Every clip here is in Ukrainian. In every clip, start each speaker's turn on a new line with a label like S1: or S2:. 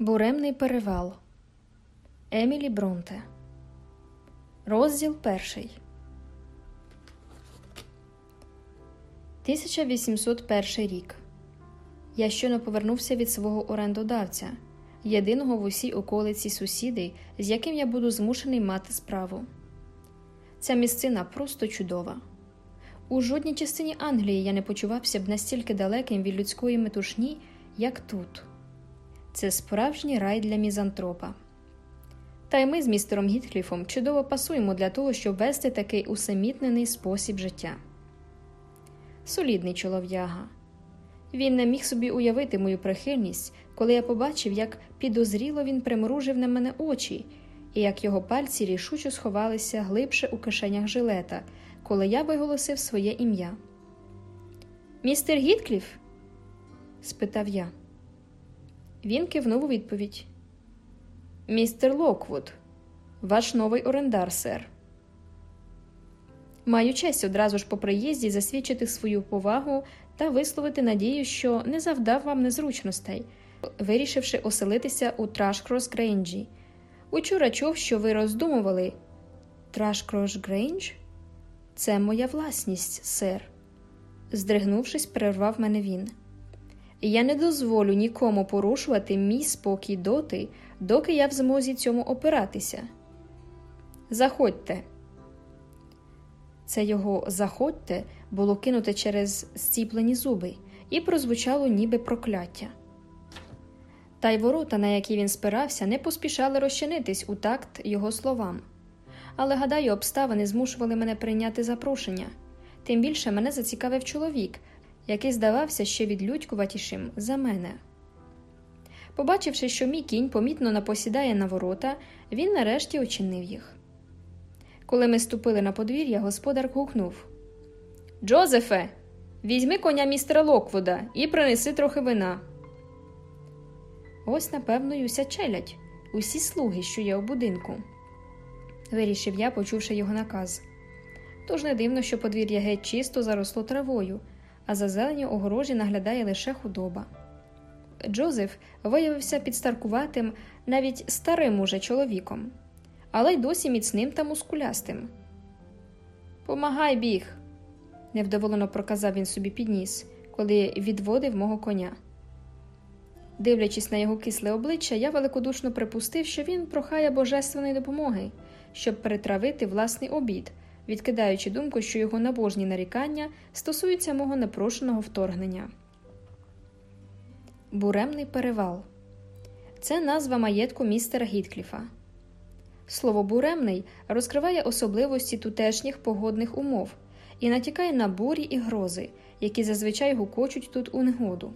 S1: Буремний перевал Емілі Бронте. Розділ перший. 1801 рік. Я щойно повернувся від свого орендодавця, єдиного в усій околиці сусіди, з яким я буду змушений мати справу. Ця місцина просто чудова. У жодній частині Англії я не почувався б настільки далеким від людської метушні, як тут. Це справжній рай для мізантропа. Та й ми з містером Гіткліфом чудово пасуємо для того, щоб вести такий усамітнений спосіб життя. Солідний чолов'яга. Він не міг собі уявити мою прихильність, коли я побачив, як підозріло він примружив на мене очі, і як його пальці рішуче сховалися глибше у кишенях жилета, коли я виголосив своє ім'я. Містер Гіткліф? спитав я. Він кивнув у відповідь. Містер Локвуд, ваш новий орендар, сер. Маю честь одразу ж по приїзді засвідчити свою повагу та висловити надію, що не завдав вам незручностей, вирішивши оселитися у Трашкрос Грейнджі. Учора чув, що ви роздумували. Трашкрос Грейндж? Це моя власність, сер. Здригнувшись, перервав мене він. Я не дозволю нікому порушувати мій спокій доти, доки я в змозі цьому опиратися. Заходьте. Це його заходьте було кинуте через зціплені зуби і прозвучало ніби прокляття. Та й ворота, на які він спирався, не поспішали розчинитись у такт його словам. Але, гадаю, обставини змушували мене прийняти запрошення. Тим більше мене зацікавив чоловік, який здавався ще відлюдькуватішим за мене. Побачивши, що мій кінь помітно напосідає на ворота, він нарешті очинив їх. Коли ми ступили на подвір'я, господар гукнув Джозефе, візьми коня містера Локвуда і принеси трохи вина. Ось, напевно, й уся челядь, усі слуги, що є у будинку. Вирішив я, почувши його наказ. Тож не дивно, що подвір'я геть чисто заросло травою, а за зеленю огорожі наглядає лише худоба. Джозеф виявився підстаркуватим, навіть старим уже чоловіком, але й досі міцним та мускулястим. Помагай біг, невдоволено проказав він собі підніс, коли відводив мого коня. Дивлячись на його кисле обличчя, я великодушно припустив, що він прохає божественної допомоги, щоб перетравити власний обід, відкидаючи думку, що його набожні нарікання стосуються мого непрошеного вторгнення. Буремний перевал це назва маєтку містера Гіткліфа. Слово буремний розкриває особливості тутешніх погодних умов і натякає на бурі і грози, які зазвичай гукочуть тут у негоду.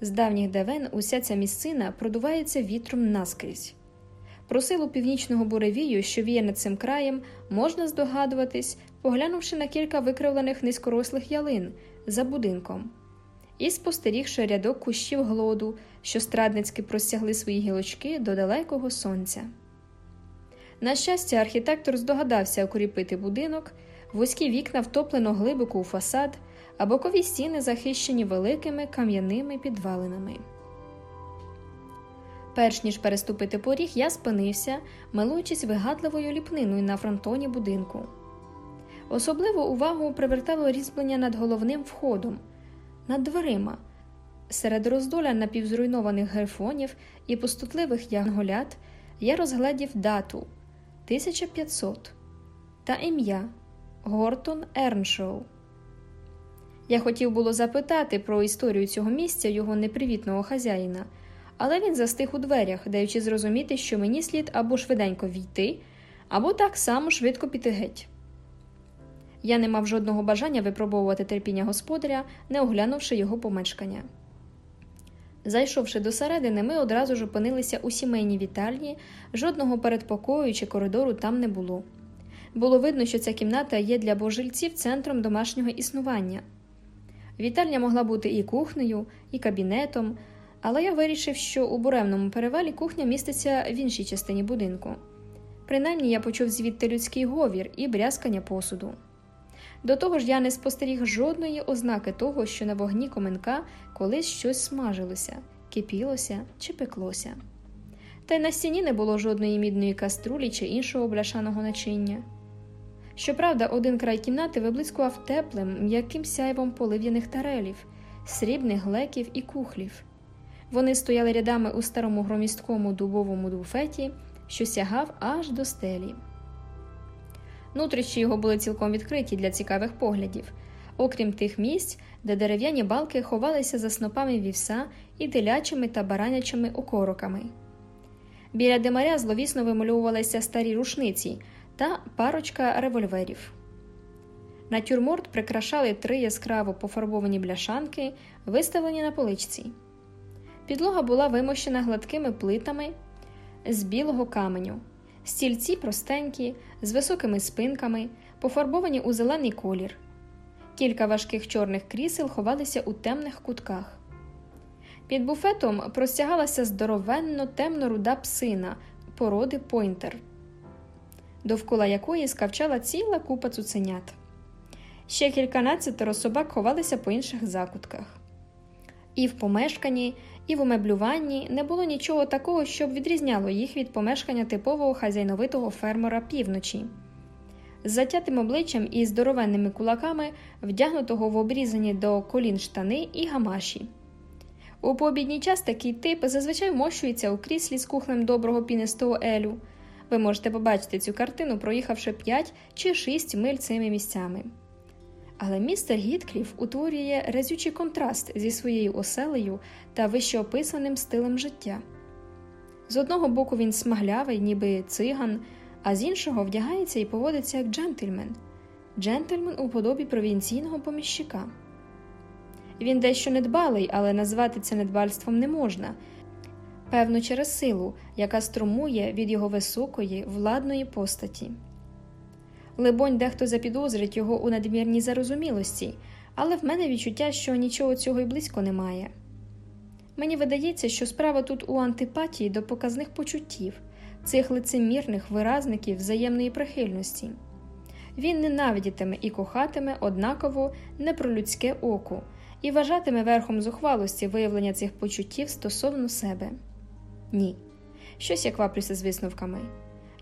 S1: З давніх давен уся ця місцина продувається вітром наскрізь. Про силу північного буревію, що віє над цим краєм, можна здогадуватись, поглянувши на кілька викривлених низькорослих ялин за будинком, і спостерігши рядок кущів глоду, що страдницьки простягли свої гілочки до далекого сонця. На щастя, архітектор здогадався укріпити будинок, вузькі вікна втоплено глибоко у фасад, а бокові стіни захищені великими кам'яними підвалинами. Перш ніж переступити поріг, я спинився, милуючись вигадливою ліпниною на фронтоні будинку. Особливу увагу привертало різьблення над головним входом, над дверима. Серед роздоля напівзруйнованих грифонів і пустотливих янголят я розглядів дату 1500 та ім'я Гортон Ерншоу. Я хотів було запитати про історію цього місця його непривітного хазяїна, але він застиг у дверях, даючи зрозуміти, що мені слід або швиденько війти, або так само швидко піти геть. Я не мав жодного бажання випробовувати терпіння господаря, не оглянувши його помешкання. Зайшовши до середини, ми одразу ж опинилися у сімейній вітальні, жодного передпокою чи коридору там не було. Було видно, що ця кімната є для божильців центром домашнього існування. Вітальня могла бути і кухнею, і кабінетом, але я вирішив, що у буремному перевалі кухня міститься в іншій частині будинку. Принаймні я почув звідти людський говір і брязкання посуду. До того ж, я не спостеріг жодної ознаки того, що на вогні коменка колись щось смажилося, кипілося чи пеклося. Та й на стіні не було жодної мідної каструлі чи іншого бляшаного начиння. Щоправда, один край кімнати виблискував теплим, м'яким сяйвом полив'яних тарелів, срібних глеків і кухлів. Вони стояли рядами у старому громісткому дубовому буфеті, що сягав аж до стелі. Нутрищі його були цілком відкриті для цікавих поглядів, окрім тих місць, де дерев'яні балки ховалися за снопами вівса і телячими та баранячими окороками. Біля димаря зловісно вимальовувалися старі рушниці та парочка револьверів. Натюрморт прикрашали три яскраво пофарбовані бляшанки, виставлені на поличці. Підлога була вимощена гладкими плитами з білого каменю, стільці простенькі, з високими спинками, пофарбовані у зелений колір. Кілька важких чорних крісел ховалися у темних кутках. Під буфетом простягалася здоровенно темно руда псина породи пойнтер, довкола якої скавчала ціла купа цуценят. Ще кільканадцятеро собак ховалися по інших закутках. І в помешканні, і в умеблюванні не було нічого такого, щоб відрізняло їх від помешкання типового хазяйновитого фермера півночі. З затятим обличчям і здоровенними кулаками, вдягнутого в обрізані до колін штани і гамаші. У пообідній час такий тип зазвичай вмощується у кріслі з кухлем доброго пінистого елю. Ви можете побачити цю картину, проїхавши 5 чи 6 миль цими місцями. Але містер Гіткліф утворює разючий контраст зі своєю оселею та вищеописаним стилем життя. З одного боку він смаглявий, ніби циган, а з іншого вдягається і поводиться як джентльмен, джентльмен у подобі провінційного поміщика. Він дещо недбалий, але назвати це недбальством не можна, певно, через силу, яка струмує від його високої, владної постаті. Либонь, дехто запідозрить його у надмірній зарозумілості, але в мене відчуття, що нічого цього й близько немає. Мені видається, що справа тут у антипатії до показних почуттів, цих лицемірних виразників взаємної прихильності. Він ненавидітиме і кохатиме однаково не про людське око і вважатиме верхом зухвалості виявлення цих почуттів стосовно себе. Ні, щось я кваплюся з висновками.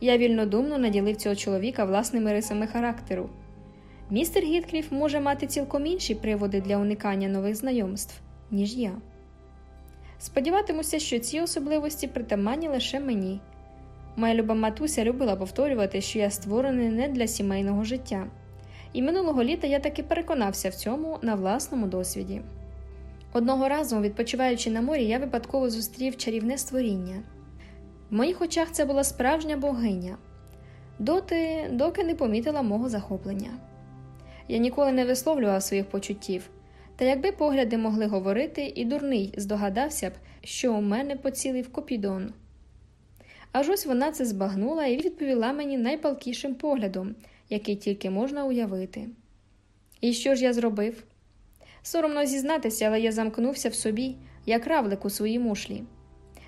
S1: Я вільнодумно наділив цього чоловіка власними рисами характеру. Містер Гіткліф може мати цілком інші приводи для уникання нових знайомств, ніж я. Сподіватимуся, що ці особливості притаманні лише мені. Моя люба матуся любила повторювати, що я створений не для сімейного життя, і минулого літа я таки переконався в цьому на власному досвіді. Одного разу, відпочиваючи на морі, я випадково зустрів чарівне створіння. В моїх очах це була справжня богиня, доти, доки не помітила мого захоплення. Я ніколи не висловлював своїх почуттів, та якби погляди могли говорити, і дурний здогадався б, що у мене поцілив копідон. Аж ось вона це збагнула і відповіла мені найпалкішим поглядом, який тільки можна уявити. І що ж я зробив? Соромно зізнатися, але я замкнувся в собі, як равлик у своїй мушлі.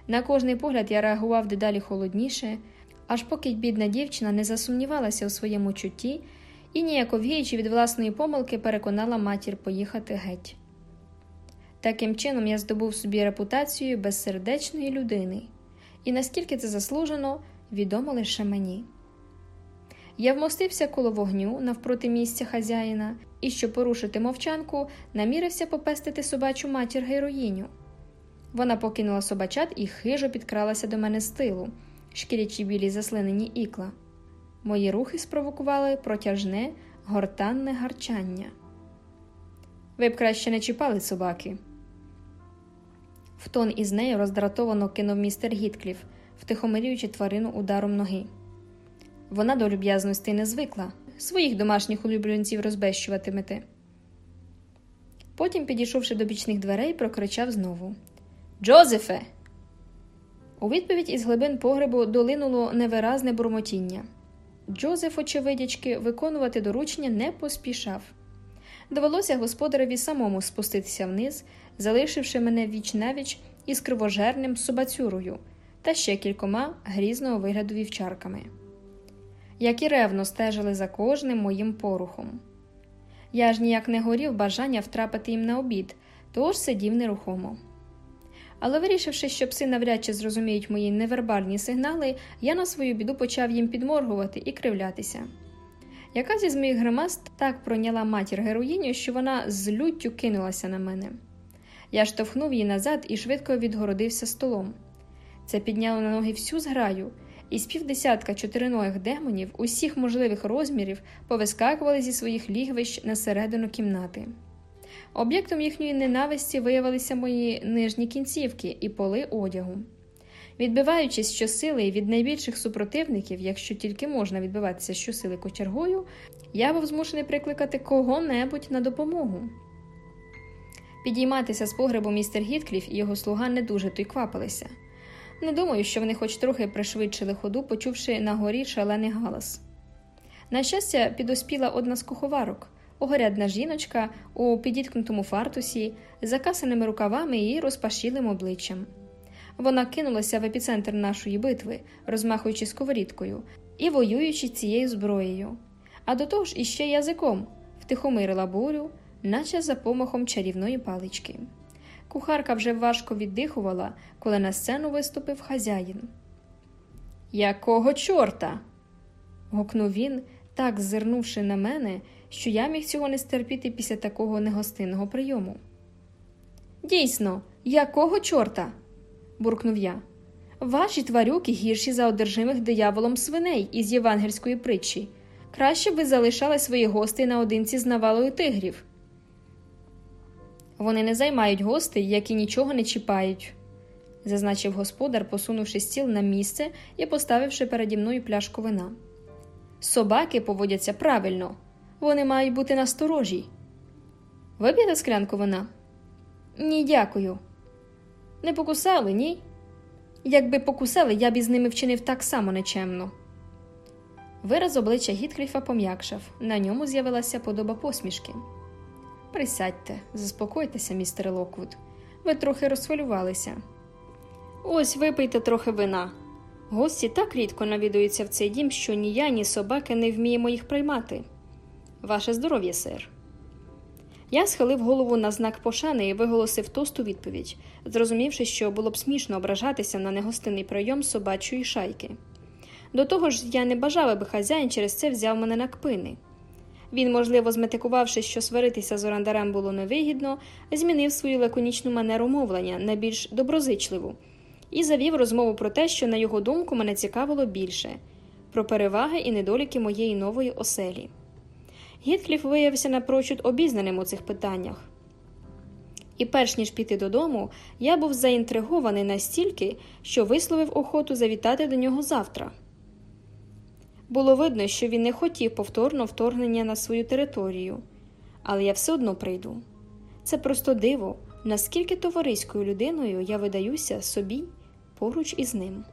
S1: На кожний погляд я реагував дедалі холодніше, аж поки бідна дівчина не засумнівалася у своєму чутті і, ніяковіючи від власної помилки, переконала матір поїхати геть. Таким чином я здобув собі репутацію безсердечної людини, і наскільки це заслужено, відомо лише мені. Я вмостився коло вогню навпроти місця хазяїна і, щоб порушити мовчанку, намірився попестити собачу матір героїню. Вона покинула собачат і хижо підкралася до мене з тилу, шкірячі білі заслинені ікла. Мої рухи спровокували протяжне, гортанне гарчання. Ви б краще не чіпали собаки. В тон із нею роздратовано кинув містер Гіткліф, втихомирюючи тварину ударом ноги. Вона до люб'язності не звикла, своїх домашніх улюбленців розбещуватимете. Потім, підійшовши до бічних дверей, прокричав знову Джозефе. У відповідь із глибин погребу долинуло невиразне бурмотіння. Джозеф, очевидячки, виконувати доручення не поспішав. Довелося господареві самому спуститися вниз, залишивши мене віч навіч із кривожерним собацюрою та ще кількома грізного вигляду вівчарками, які ревно стежили за кожним моїм порухом. Я ж ніяк не горів бажання втрапити їм на обід, тож сидів нерухомо. Але вирішивши, що пси навряд чи зрозуміють мої невербальні сигнали, я на свою біду почав їм підморгувати і кривлятися. Яка зі моїх гримаст так пройняла матір героїню, що вона з люттю кинулася на мене. Я штовхнув її назад і швидко відгородився столом. Це підняло на ноги всю зграю, і з півдесятка чотириногих демонів усіх можливих розмірів повискакували зі своїх лігвищ на середину кімнати. Об'єктом їхньої ненависті виявилися мої нижні кінцівки і поли одягу. Відбиваючись щосили від найбільших супротивників, якщо тільки можна відбиватися щосили кочергою, я був змушений прикликати кого-небудь на допомогу. Підійматися з погребу містер Гіткліф і його слуга не дуже то й квапилися. Не думаю, що вони хоч трохи пришвидшили ходу, почувши на горі шалений галас. На щастя, підоспіла одна з куховарок, огорядна жіночка у підіткнутому фартусі, закасаними рукавами і розпашілим обличчям. Вона кинулася в епіцентр нашої битви, розмахуючи сковорідкою і воюючи цією зброєю, а до того ж іще язиком втихомирила бурю, наче за помахом чарівної палички. Кухарка вже важко віддихувала, коли на сцену виступив хазяїн. Якого чорта? гукнув він, так зирнувши на мене, що я міг цього не стерпіти після такого негостинного прийому. Дійсно, якого чорта? буркнув я. Ваші тварюки гірші за одержимих дияволом свиней із євангельської притчі. Краще б ви залишали своїх гостей наодинці з навалою тигрів. Вони не займають гостей, які нічого не чіпають, зазначив господар, посунувши стіл на місце і поставивши переді мною пляшку вина. Собаки поводяться правильно, вони мають бути насторожі. Вип'єте склянку вина? Ні, дякую. Не покусали, ні? Якби покусали, я б із ними вчинив так само нечемно. Вираз обличчя Гіткліфа пом'якшав, на ньому з'явилася подоба посмішки. Присядьте, заспокойтеся, містере Локвуд. Ви трохи розхвилювалися. Ось випийте трохи вина. Гості так рідко навідуються в цей дім, що ні я, ні собаки не вміємо їх приймати. Ваше здоров'я, сер. Я схилив голову на знак пошани і виголосив тост у відповідь, зрозумівши, що було б смішно ображатися на негостинний прийом собачої шайки. До того ж, я не бажав, аби хазяїн через це взяв мене на кпини. Він, можливо, зметикувавши, що сваритися з орандарем було невигідно, змінив свою лаконічну манеру мовлення на більш доброзичливу і завів розмову про те, що, на його думку, мене цікавило більше про переваги і недоліки моєї нової оселі. Гіткліф виявився напрочуд обізнаним у цих питаннях. І, перш ніж піти додому, я був заінтригований настільки, що висловив охоту завітати до нього завтра. Було видно, що він не хотів повторно вторгнення на свою територію, але я все одно прийду. Це просто диво, наскільки товариською людиною я видаюся собі поруч із ним.